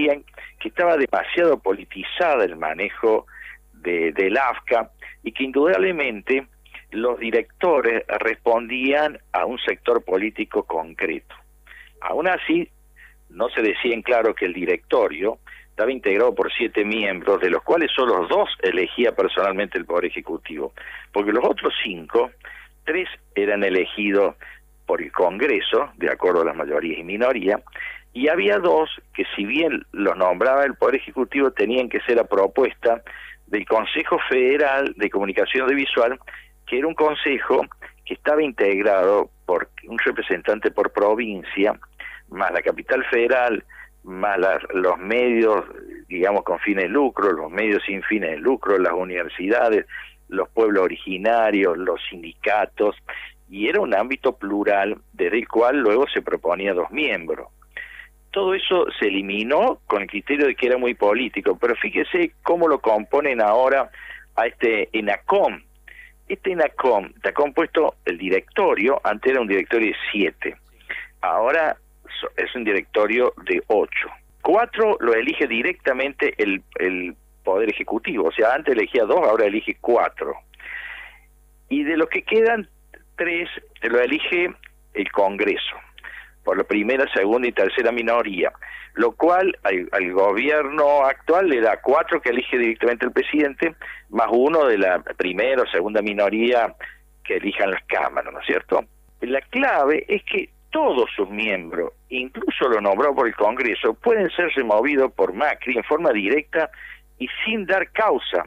decían que estaba demasiado politizada el manejo de, del AFCA y que indudablemente los directores respondían a un sector político concreto. Aún así, no se decía en claro que el directorio estaba integrado por siete miembros, de los cuales solo dos elegía personalmente el Poder Ejecutivo, porque los otros cinco, tres eran elegidos por el Congreso, de acuerdo a las mayorías y minorías, y había dos que si bien los nombraba el Poder Ejecutivo tenían que ser a propuesta del Consejo Federal de Comunicación Audiovisual, que era un consejo que estaba integrado por un representante por provincia, más la capital federal, más los medios, digamos, con fines de lucro, los medios sin fines de lucro, las universidades, los pueblos originarios, los sindicatos, y era un ámbito plural desde el cual luego se proponía dos miembros. Todo eso se eliminó con el criterio de que era muy político, pero fíjese cómo lo componen ahora a este ENACOM. Este ENACOM está compuesto el directorio, antes era un directorio de siete, ahora es un directorio de ocho. Cuatro lo elige directamente el, Poder Ejecutivo, o sea, antes elegía dos, ahora elige cuatro. Y de los que quedan, tres lo elige el Congreso, por la primera, segunda y tercera minoría, lo cual al, gobierno actual le da cuatro que elige directamente el presidente, más uno de la primera o segunda minoría que elijan las cámaras, ¿no es cierto? La clave es que todos sus miembros, incluso lo nombrado por el Congreso, pueden ser removidos por Macri en forma directa y sin dar causa